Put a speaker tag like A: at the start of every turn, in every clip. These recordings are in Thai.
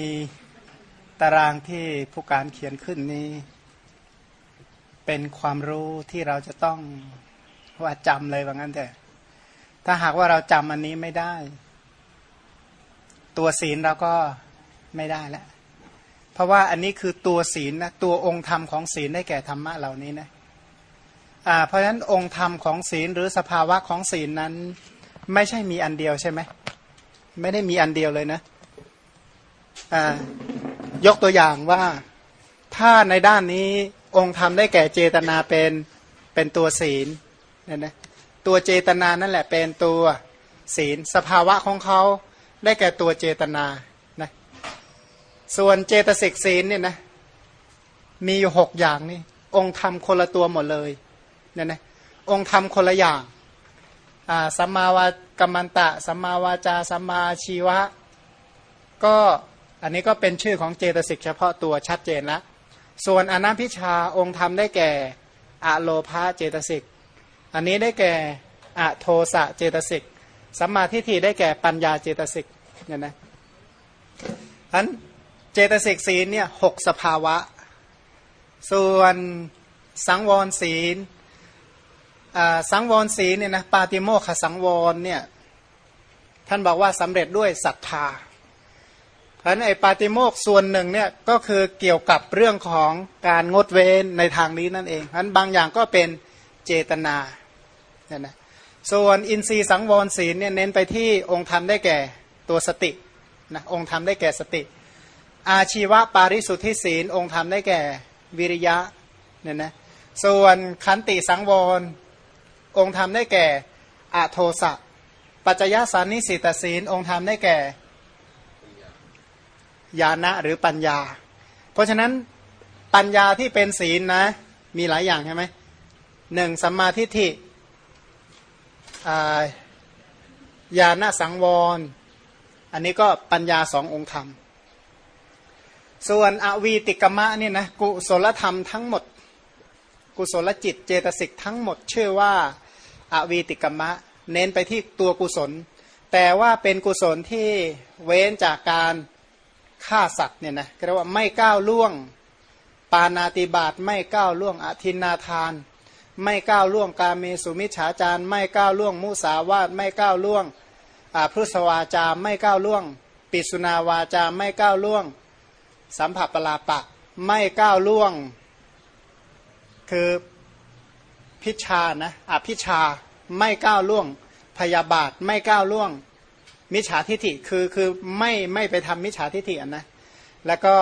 A: มีตารางที่ผู้การเขียนขึ้นนี้ เป็นความรู้ที่เราจะต้องว่าจำเลยว่างั้นแต่ถ้าหากว่าเราจำอันนี้ไม่ได้ ตัวศีลเราก็ไม่ได้แล้วเพราะว่าอันนี้คือตัวศีลนะตัวองค์ธรรมของศีลได้แก่ธรรมะเหล่านี้นะอ่าเพราะฉะนั้นองค์ธรรมของศีลหรือสภาวะของศีลนั้น ไม่ใช่มีอันเดียวใช่ไหมไม่ได้มีอันเดียวเลยนะ ยกตัวอย่างว่าถ้าในด้านนี้องค์ธรรมได้แก่เจตนาเป็นเป็นตัวศีลเนี่ยนะตัวเจตนานั่นแหละเป็นตัวศีลสภาวะของเขาได้แก่ตัวเจตนานะส่วนเจตสิกศีลเนี่ยนะมีอยู่หกอย่างนี่องค์ธรรมคนละตัวหมดเลยเนี่ยนะองค์ธรรมคนละอย่างสัมมากัมมันตะสัมมาวาจาสัมมาอาชีวะ ก็ อันนี้ก็เป็นชื่อของเจตสิกเฉพาะตัวชัดเจนแล้วส่วนอนภิชฌาองค์ธรรมได้แก่อะโลภาเจตสิก อันนี้ได้แก่อะโทสะเจตสิกสัมมาทิฏฐิได้แก่ปัญญาเจตสิกเนี่ยนะอันเจตสิกศีลเนี่ยหกสภาวะ ส่วนสังวรศีลสังวรศีลเนี่ยนะปาติโมขสังวรเนี่ยท่านบอกว่าสำเร็จด้วยศรัทธา เพราะนั้นไอ้ปาติโมกส่วนหนึ่งเนี่ยก็คือเกี่ยวกับเรื่องของการงดเว้นในทางนี้นั่นเองเพราะนั้นบางอย่างก็เป็นเจตนาเนี่ยนะส่วนอินทรีย์สังวรศีลเนี่ยเน้นไปที่องค์ธรรมได้แก่ตัวสตินะองค์ธรรมได้แก่สติ อาชีวะปาริสุทธิศีล องค์ธรรมได้แก่วิริยะเนี่ยนะส่วนขันติสังวร องค์ธรรมได้แก่อโทสะปัจจยสานิสิตศีล องค์ธรรมได้แก่ ญาณะหรือปัญญา เพราะฉะนั้นปัญญาที่เป็นศีลนะ มีหลายอย่างใช่ไหมหนึ่งสัมมาทิฏฐิญาณสังวร อันนี้ก็ปัญญาสององค์ธรรม ส่วนอวีติกมะเนี่ยนะกุศลธรรมทั้งหมด กุศลจิตเจตสิกทั้งหมดชื่อว่าอาวีติกมะ เน้นไปที่ตัวกุศล แต่ว่าเป็นกุศลที่เว้นจากการ ฆ่าสัตว์เนี่ยนะเรียกว่าไม่ก้าวล่วง ปานาติบาตไม่ก้าวล่วงอธินาทาน ไม่ก้าวล่วงกาเมสุมิฉาจารไม่ก้าวล่วงมุสาวาตไม่ก้าวล่วงพุทธวาจาไม่ก้าวล่วง ปิสุนาวาจาไม่ก้าวล่วง สัมผัสปลาปะ ไม่ก้าวล่วง คือพิชานะอภิชาไม่ก้าวล่วง พยาบาทไม่ก้าวล่วง มิจฉาทิฐิคือคือไม่ไม่ไปทำมิจฉาทิฐินะแล้วก็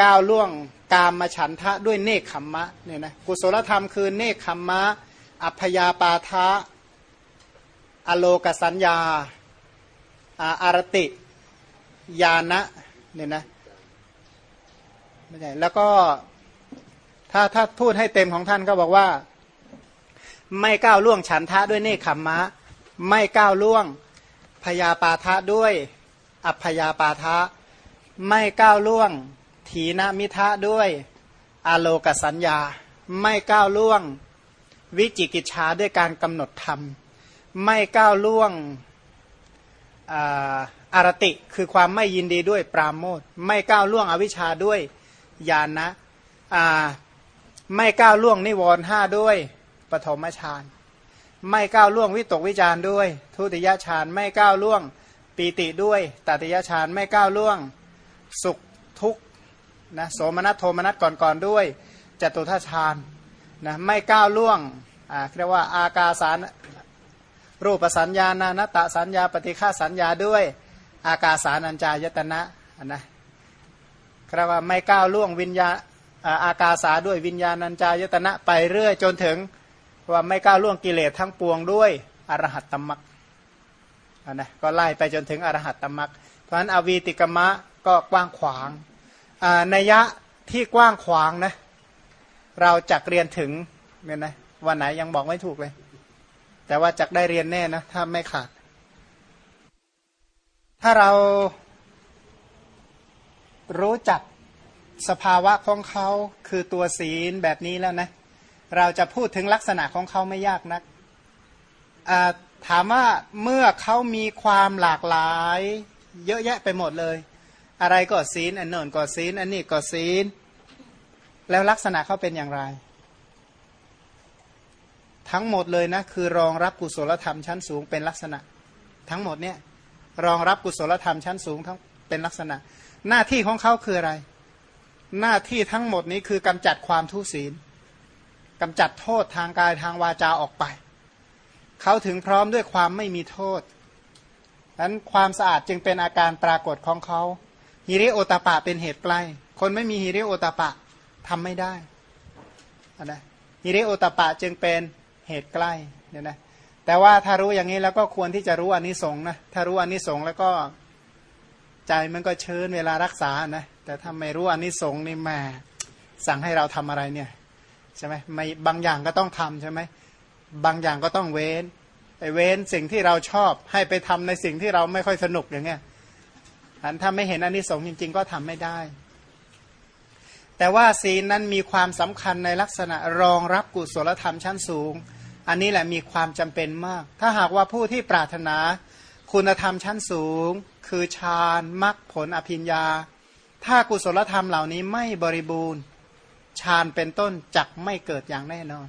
A: ก้าวล่วงกามมาฉันทะด้วยเนคขมมะเนี่ยนะกุศลธรรมคือเนคขมมะ อัพยาปาทะอโลกสัญญาอารติยานะเนี่ยนะไม่ใช่แล้วก็ถ้าถ้าพูดให้เต็มของท่านก็บอกว่า ไม่ก้าวล่วงฉันทะด้วยเนคขมมะ ไม่ก้าวล่วง พยาปาทะด้วยอัพยาปาทะ ไม่ก้าวล่วง ถีนมิทะด้วยอโลกสัญญา ไม่ก้าวล่วง วิจิกิจชาด้วยการกำหนดธรรม ไม่ก้าวล่วงอารติคือความไม่ยินดีด้วยปราโมทไม่ก้าวล่วงอวิชชาด้วยญาณนะไม่ก้าวล่วงนิวรณ์ห้าด้วยปฐมฌาน ไม่ก้าวล่วงวิตกวิจารด้วย ทุติยฌานไม่ก้าวล่วงปีติด้วยตติยฌานไม่ก้าวล่วงสุขทุกนะโสมนัสโทมนัสก่อนๆด้วยจตุทัฌานนะไม่ก้าวล่วงอ่าเรียกว่าอากาสารรูปสัญญาณานตะสัญญาปฏิฆาสัญญาด้วย อากาสานัญจายตนะนะเรียกว่าไม่ก้าวล่วงวิญญาอากาสาด้วยวิญญาณัญจายตนะไปเรื่อยจนถึง ว่าไม่ก้าวล่วงกิเลสทั้งปวงด้วยอรหัตตมักนะก็ไล่ไปจนถึงอรหัตตมักเพราะฉะนั้นอวีติกมะก็กว้างขวางนัยยะที่กว้างขวางนะเราจักเรียนถึงเนี่ยนะวันไหนยังบอกไม่ถูกเลย แต่ว่าจักได้เรียนแน่นะถ้าไม่ขาด ถ้าเรารู้จักสภาวะของเขาคือตัวศีลแบบนี้แล้วนะ เราจะพูดถึงลักษณะของเขาไม่ยากนักถามว่าเมื่อเขามีความหลากหลาย เยอะแยะไปหมดเลย อะไรก็ศีลอันโน่นก็ศีลอันนี้ก็ศีลแล้วลักษณะเขาเป็นอย่างไร ทั้งหมดเลยนะคือรองรับกุศลธรรมชั้นสูงเป็นลักษณะ ทั้งหมดเนี่ยรองรับกุศลธรรมชั้นสูงทั้งเป็นลักษณะ หน้าที่ของเขาคืออะไร หน้าที่ทั้งหมดนี้คือกำจัดความทุศีล กำจัดโทษทางกายทางวาจาออกไป เขาถึงพร้อมด้วยความไม่มีโทษนั้นความสะอาดจึงเป็นอาการปรากฏของเขาฮิริโอตปะเป็นเหตุใกล้ คนไม่มีฮิริโอตปะทำไม่ได้นะฮิริโอตปะจึงเป็นเหตุใกล้เนี่ยนะแต่ว่าถ้ารู้อย่างนี้แล้วก็ควรที่จะรู้อนนิสงส์นะถ้ารู้อนนิสงส์แล้วก็ใจมันก็เชิญเวลารักษานะแต่ถ้าไม่รู้อนนิสงส์นี่แม่สั่งให้เราทำอะไรเนี่ย ใช่ไหมไม่บางอย่างก็ต้องทำใช่ไหมบางอย่างก็ต้องเว้นไปเว้นสิ่งที่เราชอบให้ไปทำในสิ่งที่เราไม่ค่อยสนุกอย่างเงี้ยอันถ้าไม่เห็นอนนิสงส์จริง ๆ ก็ทำไม่ได้ แต่ว่าศีลนั้นมีความสำคัญในลักษณะรองรับกุศลธรรมชั้นสูง อันนี้แหละมีความจำเป็นมาก ถ้าหากว่าผู้ที่ปรารถนาคุณธรรมชั้นสูง คือฌานมรรคผลอภิญญา ถ้ากุศลธรรมเหล่านี้ไม่บริบูรณ์ ฌานเป็นต้นจักไม่เกิดอย่างแน่นอน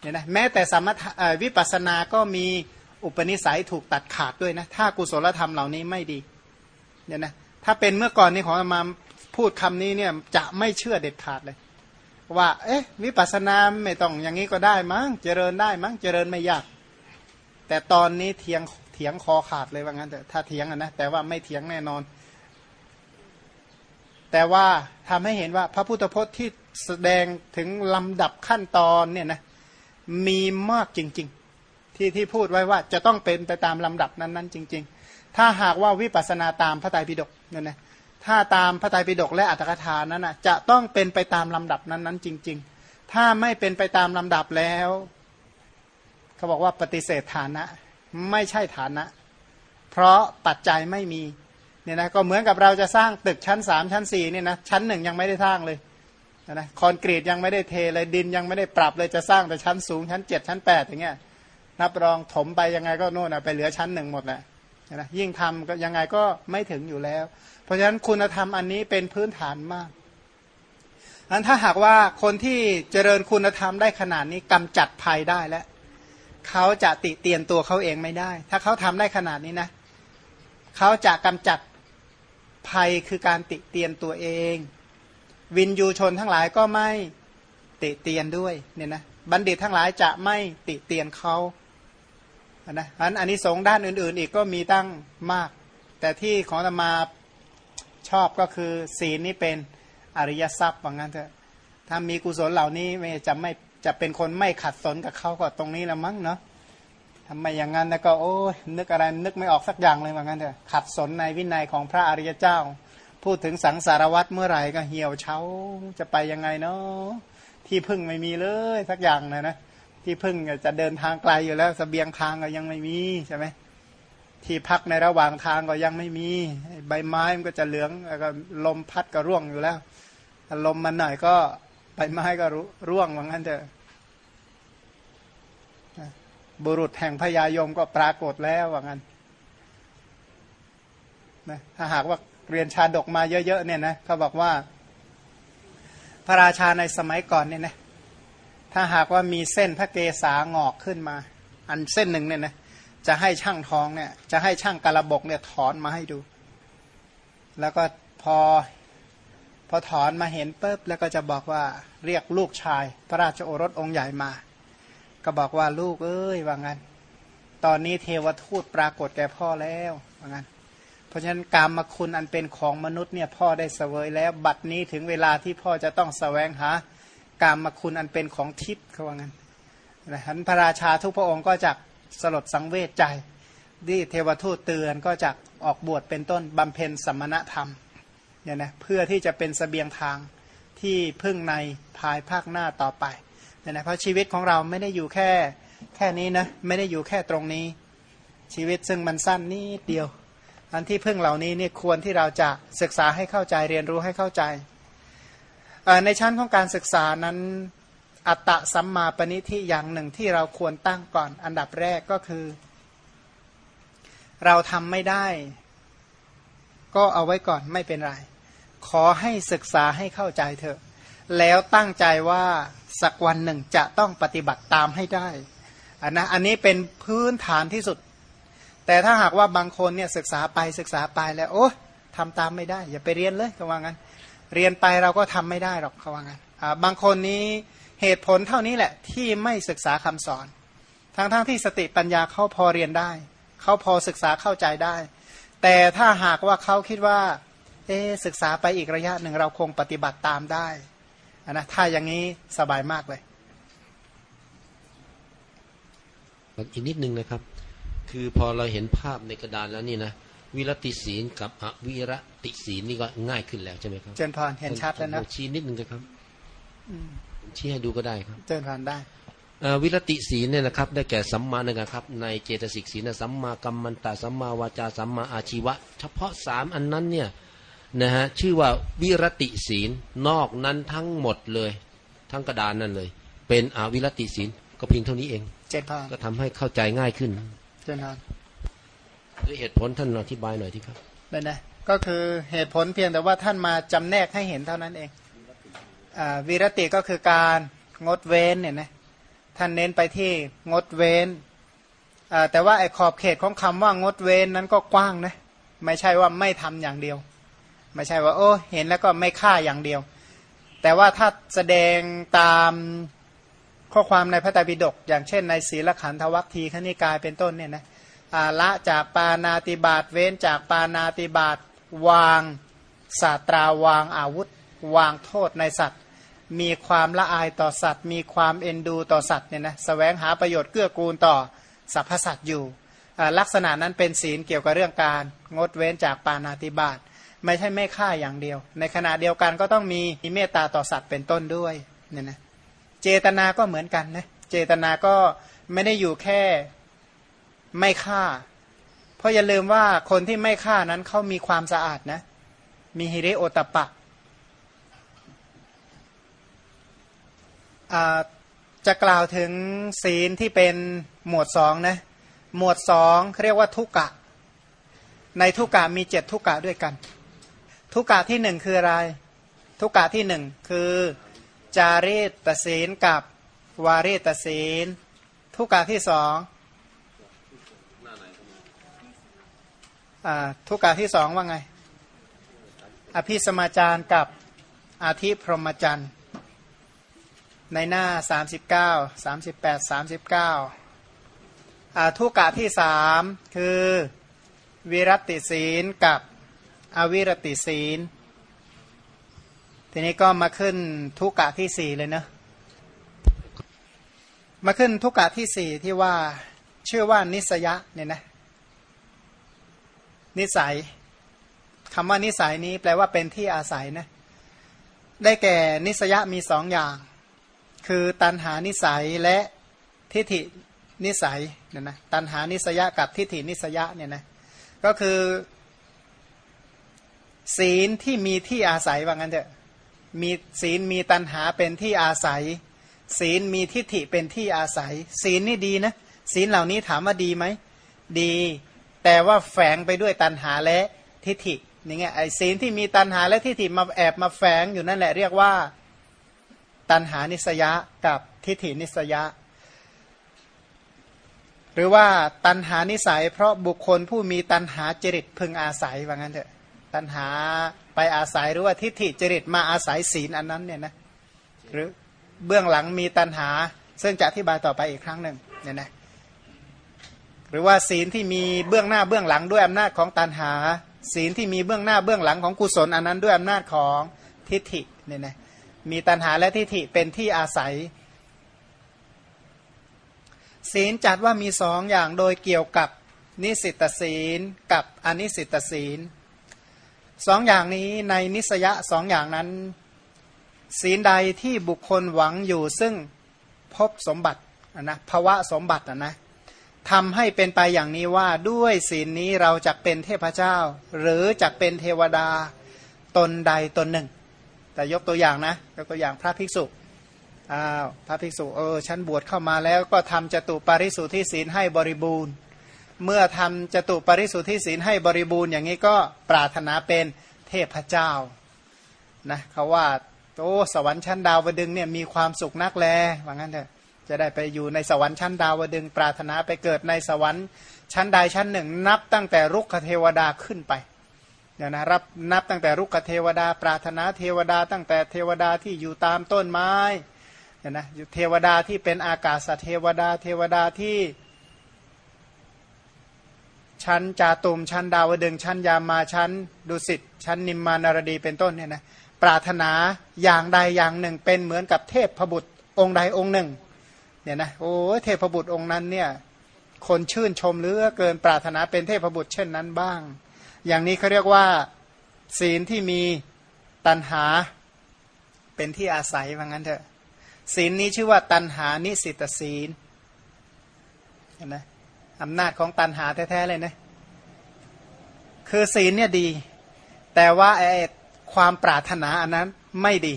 A: เนี่ยนะแม้แต่สมถวิปัสสนาก็มีอุปนิสัยถูกตัดขาดด้วยนะถ้ากุศลธรรมเหล่านี้ไม่ดีเนี่ยนะถ้าเป็นเมื่อก่อนนี้ของมาพูดคำนี้เนี่ยจะไม่เชื่อเด็ดขาดเลย ว่า เอ๊ะวิปัสสนาไม่ต้องอย่างนี้ก็ได้มั้งเจริญได้มั้งเจริญไม่ยาก แต่ตอนนี้เถียงเถียงคอขาดเลยว่างั้นแต่ถ้าเถียงนะแต่ว่าไม่เถียงแน่นอน แต่ว่าทำให้เห็นว่าพระพุทธพจน์ที่ แสดงถึงลำดับขั้นตอนเนี่ยนะมีมากจริง ๆ ที่ที่พูดไว้ว่าจะต้องเป็นไปตามลำดับนั้นๆ จริง ๆ ถ้าหากว่าวิปัสสนาตามพระไตรปิฎกเนี่ยนะถ้าตามพระไตรปิฎกและอัตถกถานั้นนะจะต้องเป็นไปตามลำดับนั้นๆ จริง ๆ ถ้าไม่เป็นไปตามลำดับแล้วเขาบอกว่าปฏิเสธฐานะไม่ใช่ฐานะ เพราะปัจจัยไม่มีเนี่ยนะก็เหมือนกับเราจะสร้างตึกชั้นสามชั้นสี่เนี่ยนะชั้นหนึ่งยังไม่ได้สร้างเลย นะคอนกรีตยังไม่ได้เทเลยดินยังไม่ได้ปรับเลยจะสร้างแต่ชั้นสูงชั้นเจ็ดชั้นแปดอย่างเงี้ยนับรองถมไปยังไงก็โน่นไปเหลือชั้นหนึ่งหมดแหละนะยิ่งทำก็ยังไงก็ไม่ถึงอยู่แล้ว เพราะฉะนั้นคุณธรรมอันนี้เป็นพื้นฐานมากอันถ้าหากว่าคนที่เจริญคุณธรรมได้ขนาดนี้กำจัดภัยได้แล้วเขาจะติเตียนตัวเขาเองไม่ได้ ถ้าเขาทำได้ขนาดนี้นะเขาจะกำจัดภัยคือการติเตียนตัวเอง วินยูชนทั้งหลายก็ไม่ติเตียนด้วยเนี่ยนะบัณฑิตทั้งหลายจะไม่ติเตียนเขานะอันอันนี้สงด้านอื่น ๆ อีกก็มีตั้งมาก แต่ที่ของธรรมาชอบก็คือศีลนี่เป็นอริยทรัพย์ว่างั้นเถอะถ้ามีกุศลเหล่านี้ไม่จะไม่จะเป็นคนไม่ขัดสนกับเขาก็ตรงนี้ละมั้งเนาะทำไมอย่างนั้นแล้วก็โอ้ยนึกอะไรนึกไม่ออกสักอย่างเลยว่างั้นเถอะขัดสนในวินัยของพระอริยเจ้า พูดถึงสังสารวัตรเมื่อไหร่ก็เหี่ยวเฉาจะไปยังไงเนาะที่พึ่งไม่มีเลยสักอย่างนะนะที่พึ่งจะเดินทางไกลอยู่แล้วสเสบียงทางก็ยังไม่มีใช่ไหมที่พักในระหว่างทางก็ยังไม่มีใบไม้มันก็จะเหลืองแล้วก็ลมพัดก็ร่วงอยู่แล้วลมมันหน่อยก็ใบไม้ก็ร่วงว่างั้นเถอะบุรุษแห่งพญายมก็ปรากฏแล้วว่างั้นนะถ้าหากว่า เรียนชาดกมาเยอะๆเนี่ยนะเขาบอกว่า พระราชาในสมัยก่อนเนี่ยนะถ้าหากว่ามีเส้นพระเกศางอกขึ้นมา อันเส้นหนึ่งเนี่ยนะจะให้ช่างทองเนี่ย จะให้ช่างกระบกเนี่ยถอนมาให้ดู แล้วก็พอพอถอนมาเห็นปุ๊บแล้วก็จะบอกว่าเรียกลูกชาย พระราชโอรสองค์ใหญ่มา ก็บอกว่าลูกเอ้ยว่างั้น ตอนนี้เทวทูตปรากฏแก่พ่อแล้วว่างั้น เพราะฉะนั้นกรรมคุณอันเป็นของมนุษย์เนี่ยพ่อได้เสวยแล้วบัดนี้ถึงเวลาที่พ่อจะต้องสแสวงหากรรมคุณอันเป็นของทิพย์เขาว่างั้นนะฮะพระราชาทุกพระองค์ก็จะสลดสังเวชใจที่เทวทูตเตือนก็จะออกบวชเป็นต้นบำเพ็ญสมณธรรมเนี่ยนะเพื่อที่จะเป็นสเสบียงทางที่พึ่งในภายภาคหน้าต่อไปเนี่ยนะเพราะชีวิตของเราไม่ได้อยู่แค่แค่นี้นะไม่ได้อยู่แค่ตรงนี้ ชีวิตซึ่งมันสั้นนิดเดียว อันที่พึ่งเหล่านี้เนี่ยควรที่เราจะศึกษาให้เข้าใจเรียนรู้ให้เข้าใจ ในชั้นของการศึกษานั้นอัตตะสัมมาปณิที่อย่างหนึ่งที่เราควรตั้งก่อน อันดับแรกก็คือ เราทำไม่ได้ ก็เอาไว้ก่อนไม่เป็นไร ขอให้ศึกษาให้เข้าใจเถอะ แล้วตั้งใจว่าสักวันหนึ่งจะต้องปฏิบัติตามให้ได้อันนะอันนี้เป็นพื้นฐานที่สุด แต่ถ้าหากว่าบางคนเนี่ยศึกษาไปศึกษาไปแล้วโอ้ทำตามไม่ได้ อย่าไปเรียนเลยเขาว่างั้น เรียนไปเราก็ทำไม่ได้หรอกเขาว่างั้นบางคนนี้เหตุผลเท่านี้แหละที่ไม่ศึกษาคำสอน ทั้งๆทที่สติปัญญาเขาพอเรียนได้เขาพอศึกษาเข้าใจได้ แต่ถ้าหากว่าเขาคิดว่า เอศึกษาไปอีกระยะหนึ่งเราคงปฏิบัติตามได้นะถ้าอย่างนี้สบายมากเลย
B: อีกนิดนึงนะครับ คือพอเราเห็นภาพในกระดานแล้วนี่นะวิรติศีลกับอวิรติศีลนี่ก็ง่ายขึ้นแล้วใช่ไหมครับ
A: เจนพรเห็นชัดแล้วนะ
B: ชี้นิดนึงนะครับชี้ให้ดูก็ได้ครับ
A: เจนพรได้
B: วิรติศีลเนี่ยนะครับ ได้แก่สัมมานะครับ ในเจตสิกศีลสัมมากัมมันตาสัมมาวาจาสัมมาอาชีวะ เฉพาะสามอันนั้นเนี่ยนะฮะชื่อว่าวิรติศีลนอกนั้นทั้งหมดเลย ทั้งกระดานนั่นเลย เป็นอวิรติศีลก็เพียงเท่านี้เอง
A: เจนพ
B: ก็ทำให้เข้าใจง่ายขึ้น
A: เจนพร
B: ด้วยเหตุผลท่านอธิบายหน่อยที่ครับ
A: เป็นไงก็คือเหตุผลเพียงแต่ว่าท่านมาจำแนกให้เห็นเท่านั้นเองวิรติก็คือการงดเว้นเนี่ยนะท่านเน้นไปที่งดเว้นแต่ว่าไอ้ขอบเขตของคำว่างดเว้นนั้นก็กว้างนะไม่ใช่ว่าไม่ทำอย่างเดียว ไม่ใช่ว่า โอ้เห็นแล้วก็ไม่ฆ่าอย่างเดียว แต่ว่าถ้าแสดงตาม ข้อความในพระไตรปิฎกอย่างเช่นในศีลขันธวัคทีขณิกายเป็นต้นเนี่ยนะละจากปานาติบาตเว้นจากปานาติบาตวางศาตราวางอาวุธ วางโทษในสัตว์ มีความละอายต่อสัตว์ มีความเอ็นดูต่อสัตว์เนี่ยนะสแสวงหาประโยชน์เกื้อกูลต่อสรรพสัตว์อยู่ลักษณะนั้นเป็นศีลเกี่ยวกับเรื่องการงดเว้นจากปานาติบาตไม่ใช่ไม่ฆ่าอย่างเดียว ในขณะเดียวกันก็ต้องมีเมตตาต่อสัตว์เป็นต้นด้วยเนี่ยนะ เจตนาก็เหมือนกันนะเจตนาก็ไม่ได้อยู่แค่ไม่ฆ่า เพราะอย่าลืมว่าคนที่ไม่ฆ่านั้นเขามีความสะอาดนะ มีฮิริโอตปะจะกล่าวถึงศีลที่เป็นหมวดสองนะหมวดสองเรียกว่าทุกกะ ในทุกกะมีเจ็ดทุกกะด้วยกัน ทุกกะที่หนึ่งคืออะไร ทุกกะที่หนึ่งคือ จารีตศีลกับวารีตศีล ทุกกะที่สองทุกกะที่สองว่าไง อภิสมาจารกับอาทิพรหมจันทร์ในหน้า 39 38 39ทุกกะที่สามคือวิรติศีลกับอวิรติศีล ทีนี้ก็มาขึ้นทุกกะที่สี่เลยเนะมาขึ้นทุกกะที่สี่ที่ว่าชื่อว่านิสยะเนี่ยนะนิสัยคำว่านิสัยนี้แปลว่าเป็นที่อาศัยนะได้แก่นิสยะมีสองอย่าง คือตันหานิสัยและทิฏฐินิสัยเนี่ยนะตันหานิสยะกับทิฏฐินิสยะเนี่ยนะก็คือ ศีลที่มีที่อาศัยว่างั้นเถอะ มีศีลมีตัณหาเป็นที่อาศัย ศีลมีทิฏฐิเป็นที่อาศัย ศีลนี่ดีนะ ศีลเหล่านี้ถามว่าดีไหม ดี แต่ว่าแฝงไปด้วยตัณหาและทิฏฐินี่ไงไอ้ศีลที่มีตัณหาและทิฏฐิมาแอบมาแฝงอยู่นั่นแหละเรียกว่า ตัณหานิสยะกับทิฏฐินิสยะ หรือว่าตัณหานิสัย เพราะบุคคลผู้มีตัณหาจริตพึงอาศัยว่างั้นเถอะ ตัณหาไปอาศัยหรือว่าทิฏฐิจริตมาอาศัยศีลอันนั้นเนี่ยนะหรือเบื้องหลังมีตัณหา ซึ่งจะอธิบายต่อไปอีกครั้งหนึ่งเนี่ยนะหรือว่าศีลที่มีเบื้องหน้าเบื้องหลังด้วยอำนาจของตัณหา ศีลที่มีเบื้องหน้าเบื้องหลังของกุศลอันนั้นด้วยอำนาจของทิฏฐิเนี่ยนะมีตัณหาและทิฏฐิเป็นที่อาศัย ศีลจัดว่ามีสองอย่างโดยเกี่ยวกับนิสิตศีลกับอนิสิตศีล สองอย่างนี้ในนิสยะสองอย่างนั้น ศีลใดที่บุคคลหวังอยู่ซึ่งพบสมบัตินะภาวะสมบัตินะทำให้เป็นไปอย่างนี้ว่าด้วยศีลนี้เราจะเป็นเทพเจ้า หรือจะเป็นเทวดาตนใดตนหนึ่ง แต่ยกตัวอย่างนะยกตัวอย่างพระภิกษุอ้าวพระภิกษุเออฉันบวชเข้ามาแล้วก็ทำจตุปาริสุทธิศีลให้บริบูรณ์ เมื่อทำจตุปริสุทธิศีลให้บริบูรณ์อย่างนี้ก็ปรารถนาเป็นเทพเจ้านะเขาว่าโอ้สวรรค์ชั้นดาวดึงเนี่ยมีความสุขนักแลว่างั้นเถอะจะได้ไปอยู่ในสวรรค์ชั้นดาวดึงปรารถนาไปเกิดในสวรรค์ชั้นใดชั้นหนึ่ง นับตั้งแต่รุกขเทวดาขึ้นไปเนี่ยนะรับนับตั้งแต่รุกขเทวดา ปรารถนาเทวดา ตั้งแต่เทวดาที่อยู่ตามต้นไม้เนี่ยนะเทวดาที่เป็นอากาศเทวดาเทวดาที่ ชั้นจาตุมชั้นดาวดึงชั้นยามาชั้นดุสิตชั้นนิมมานารดีเป็นต้นเนี่ยนะปรารถนาอย่างใดอย่างหนึ่งเป็นเหมือนกับเทพพบุตรองค์ใดองค์หนึ่งเนี่ยนะโอ้เทพบุตรองค์นั้นเนี่ยคนชื่นชมเหลือเกินปรารถนาเป็นเทพบุตรเช่นนั้นบ้าง อย่างนี้เขาเรียกว่าศีลที่มีตันหาเป็นที่อาศัยว่างั้นเถอะศีลนี้ชื่อว่าตันหานิสิตศีลเห็นไหม อำนาจของตันหาแท้ๆเลยนะคือศีลเนี่ยดี แต่ว่าไอ้ความปรารถนาอันนั้นไม่ดี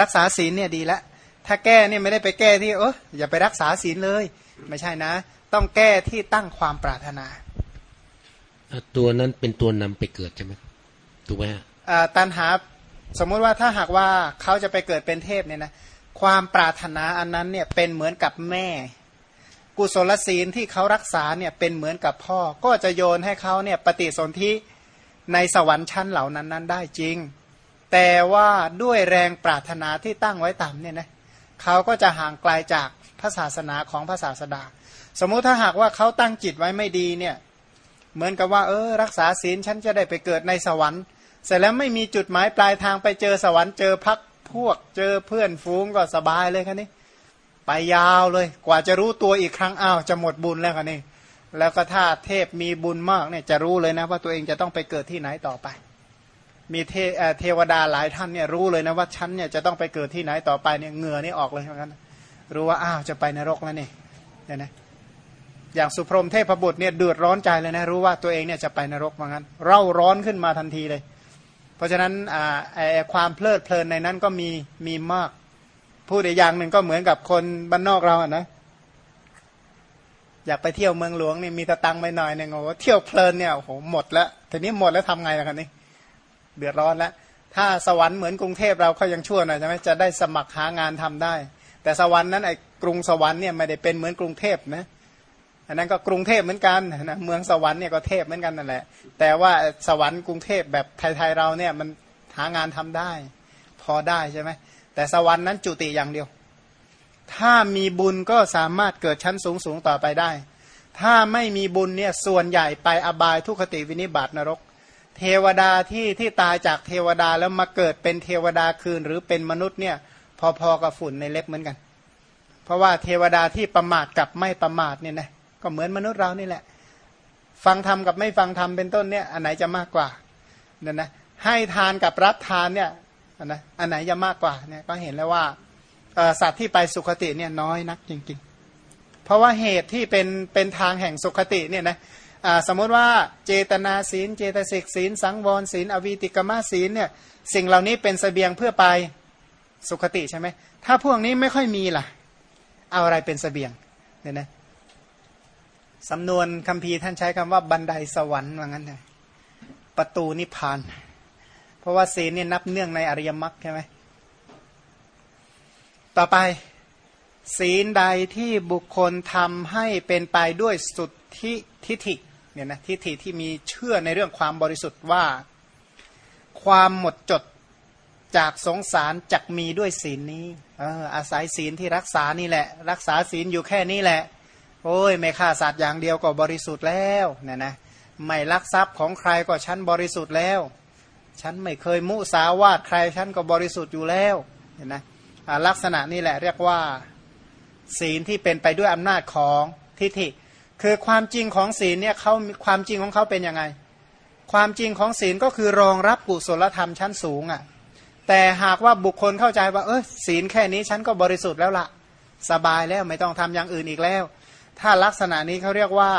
A: รักษาศีลเนี่ยดีแล้วถ้าแก้เนี่ยไม่ได้ไปแก้ที่เอออย่าไปรักษาศีลเลย ไม่ใช่นะ ต้องแก้ที่ตั้งความปรารถนา
B: ตัวนั้นเป็นตัวนำไปเกิดใช่ไหมถูกไหมฮะ
A: ตันหาสมมุติว่าถ้าหากว่าเขาจะไปเกิดเป็นเทพเนี่ยนะความปรารถนาอันนั้นเนี่ยเป็นเหมือนกับแม่ กุศลศีลที่เขารักษาเนี่ยเป็นเหมือนกับพ่อ ก็จะโยนให้เขาเนี่ยปฏิสนธิในสวรรค์ชั้นเหล่านั้นนั้นได้จริง แต่ว่าด้วยแรงปรารถนาที่ตั้งไว้ต่ำเนี่ยนะเขาก็จะห่างไกลาจากพระศาสนาของพระศาสดา สมมุติถ้าหากว่าเขาตั้งจิตไว้ไม่ดีเนี่ยเหมือนกับว่าเออรักษาศีลฉันจะได้ไปเกิดในสวรรค์ เสร็จแล้วไม่มีจุดหมายปลายทางไปเจอสวรรค์เจอพักพวกเจอเพื่อนฟูงก็สบายเลยครับนี่ ไปยาวเลย กว่าจะรู้ตัวอีกครั้งอ้าวจะหมดบุญแล้วคันนี่แล้วก็ถ้าเทพมีบุญมากเนี่ยจะรู้เลยนะว่าตัวเองจะต้องไปเกิดที่ไหนต่อไป มีเทเทวดาหลายท่านเนี่ยรู้เลยนะว่าฉันเนี่ยจะต้องไปเกิดที่ไหนต่อไปเนี่ยเหงื่อนี่ออกเลยเหมือนกันรู้ว่าอ้าวจะไปนรกแล้วนี่เนี่ยนะอย่างสุพรมเทพบุตรเนี่ยเดือดร้อนใจเลยนะรู้ว่าตัวเองเนี่ยจะไปนรกเหมือนกันเร่าร้อนขึ้นมาทันทีเลย เพราะฉะนั้นความเพลิดเพลินในนั้นก็มีมีมาก พูดอีกอย่างหนึ่งก็เหมือนกับคนบ้านนอกเราอะนะอยากไปเที่ยวเมืองหลวงนี่มีตะตังไปหน่อยหนึ่งโอ้เที่ยวเพลินเนี่ยโอ้โหหมดแล้วทีนี้หมดแล้วทำไงล่ะกันนี่เดือดร้อนแล้ว ถ้าสวรรค์เหมือนกรุงเทพเราเขายังชั่วหน่อยใช่ไหมจะได้สมัครหางานทำได้ แต่สวรรค์นั้นไอ้กรุงสวรรค์เนี่ยไม่ได้เป็นเหมือนกรุงเทพนะอันนั้นก็กรุงเทพเหมือนกันนะเมืองสวรรค์เนี่ยก็เทพเหมือนกันนั่นแหละ แต่ว่าสวรรค์กรุงเทพแบบไทยๆเราเนี่ยมันหางานทำได้ พอได้ใช่ไหม แต่สวรรค์นั้นจุติอย่างเดียว ถ้ามีบุญก็สามารถเกิดชั้นสูงสูงต่อไปได้ ถ้าไม่มีบุญเนี่ยส่วนใหญ่ไปอบายทุคติวินิบาตนรก เทวดาที่ที่ตายจากเทวดาแล้วมาเกิดเป็นเทวดาคืนหรือเป็นมนุษย์เนี่ยพอๆกับฝุ่นในเล็บเหมือนกัน เพราะว่าเทวดาที่ประมาทกับไม่ประมาทเนี่ยนะก็เหมือนมนุษย์เรานี่แหละ ฟังธรรมกับไม่ฟังธรรมเป็นต้นเนี่ยอันไหนจะมากกว่าเนี่ยนะให้ทานกับรับทานเนี่ย นะอันไหนจะมากกว่าเนี่ยก็เห็นแล้วว่าสัตว์ที่ไปสุคติเนี่ยน้อยนักจริง ๆ เพราะว่าเหตุที่เป็นเป็นทางแห่งสุคติเนี่ยนะสมมติว่าเจตนาศีล เจตสิกศีล สังวรศีล อวีติกมาศีลเนี่ยสิ่งเหล่านี้เป็นสเสบียงเพื่อไปสุคติใช่ไหมถ้าพวกนี้ไม่ค่อยมีล่ะ เอาอะไรเป็นสเสบียงเนี่ยนะสำนวนคำพีท่านใช้คำว่าบันไดสวรรค์ว่างั้นเลยประตูนิพพาน เพราะว่าศีลเนี่ยนับเนื่องในอริยมรรคใช่ไหมต่อไปศีลใดที่บุคคลทำให้เป็นไปด้วยสุดที่ทิฏฐิเนี่ยนะทิฏฐิที่มีเชื่อในเรื่องความบริสุทธิ์ว่า ความหมดจดจากสงสารจักมีด้วยศีลนี้ออาศัยศีลที่รักษานี่แหละ รักษาศีลอยู่แค่นี้แหละ โอ้ยไม่ฆ่าสัตว์อย่างเดียวก็บริสุทธิ์แล้วเนี่ยนะไม่ลักทรัพย์ของใครก็ชั้นบริสุทธิ์แล้ว ฉันไม่เคยมุสาวาทใคร ฉันก็บริสุทธิ์อยู่แล้วเห็นไหมลักษณะนี้แหละเรียกว่าศีลที่เป็นไปด้วยอำนาจของทิฏฐิ คือความจริงของศีลเนี่ยเขาความจริงของเขาเป็นยังไง ความจริงของศีลก็คือรองรับกุศลธรรมชั้นสูงอะ่ะแต่หากว่าบุคคลเข้าใจว่า เออศีลแค่นี้ฉันก็บริสุทธิ์แล้วละสบายแล้วไม่ต้องทำอย่างอื่นอีกแล้ว ถ้าลักษณะนี้เขาเรียกว่า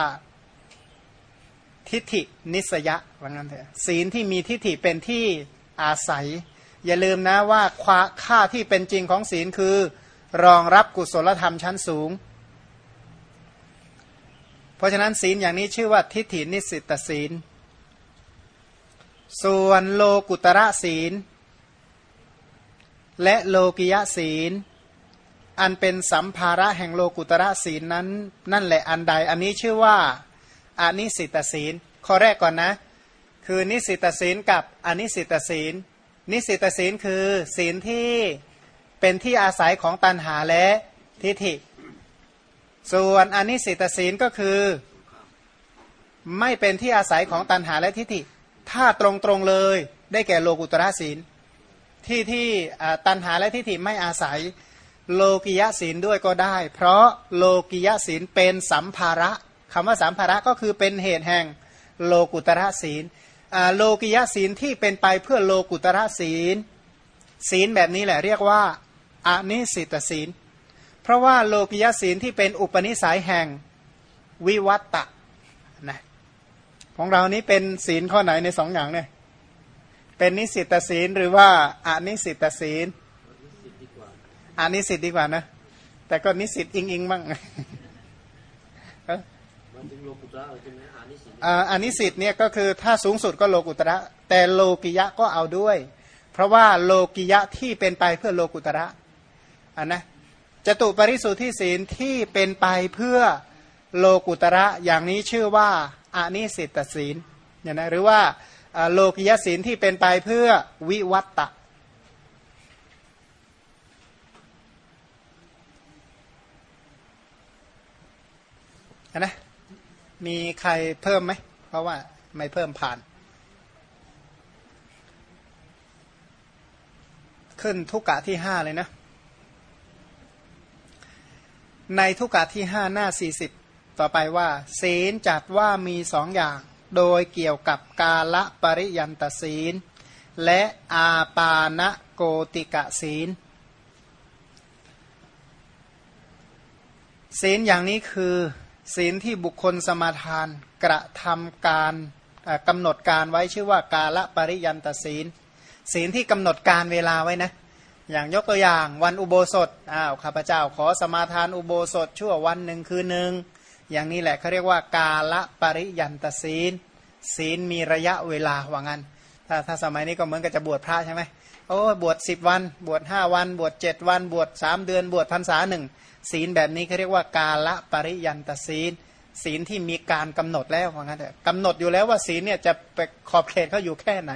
A: ทิฏฐินิสยะว่างั้นเถอะศีลที่มีทิฏฐิเป็นที่อาศัย อย่าลืมนะว่าค่าที่เป็นจริงของศีลคือ รองรับกุศลธรรมชั้นสูง เพราะฉะนั้นศีลอย่างนี้ชื่อว่าทิฏฐินิสิตศีล ส่วนโลกุตระศีล และโลกิยะศีล อันเป็นสัมภาระแห่งโลกุตระศีลนั้น นั่นแหละอันใด อันนี้ชื่อว่า อนิสิตศีล ข้อแรกก่อนนะ คือนิสิตศีลกับอนิสิตศีล นิสิตศีลคือศีลที่เป็นที่อาศัยของตัณหาและทิฏฐิ ส่วนอนิสิตศีลก็คือ ไม่เป็นที่อาศัยของตัณหาและทิฏฐิ ถ้าตรงตรงเลยได้แก่โลกุตระศีล ที่ที่ตัณหาและทิฏฐิไม่อาศัยโลกิยะศีลด้วยก็ได้ เพราะโลกิยะศีลเป็นสัมภาระ คำว่าสัมภาระก็คือเป็นเหตุแห่งโลกุตระศีลโลกิยะศีลที่เป็นไปเพื่อโลกุตระศีล ศีลแบบนี้แหละเรียกว่าอนิสิตศีล เพราะว่าโลกิยะศีลที่เป็นอุปนิสัยแห่งวิวัตตะนะของเรานี้เป็นศีลข้อไหนในสองอย่างเนี่ยเป็นนิสิตศีลหรือว่าอนิสิตศีลอนิสิตดีกว่านะ แต่ก็นิสิตอิงอิงบ้าง อานิสิตเนี่ยก็คือถ้าสูงสุดก็โลกุตระ แต่โลกิยะก็เอาด้วย เพราะว่าโลกิยะที่เป็นไปเพื่อโลกุตระอันนะจตุปริสุทธิศีลที่เป็นไปเพื่อโลกุตระอย่างนี้ชื่อว่าอานิสิตศีลเนี่ยนะหรือว่าโลกิยศีลที่เป็นไปเพื่อวิวัตตะนะ มีใครเพิ่มไหม เพราะว่าไม่เพิ่มผ่าน ขึ้นทุกกะที่ห้าเลยนะ ในทุกกะที่ห้าหน้าสี่สิบต่อไปว่าศีลจัดว่ามีสองอย่าง โดยเกี่ยวกับกาละปริยันตศีล และอาปาณโกติกะศีล ศีลอย่างนี้คือ ศีลที่บุคคลสมาทาน กระทำการกำหนดการไว้ชื่อว่ากาละปริยันตศีล ศีลที่กำหนดการเวลาไว้นะอย่างยกตัวอย่างวันอุโบสถอ้าวข้าพเจ้าขอสมาทานอุโบสถชั่ววันหนึ่งคืนหนึ่งอย่างนี้แหละเขาเรียกว่ากาละปริยันตศีล ศีลมีระยะเวลาว่างั้นถ้าถ้าสมัยนี้ก็เหมือนกับจะบวชพระใช่ไหมโอ้บวชสิบวัน บวชห้าวัน บวชเจ็ดวัน บวชสามเดือน บวชพรรษาหนึ่ง ศีลแบบนี้เขาเรียกว่ากาละปริยันตศีล ศีลที่มีการกำหนดแล้วว่างั้นเถอะกำหนดอยู่แล้วว่าศีลเนี่ยจะไปขอบเขตเขาอยู่แค่ไหน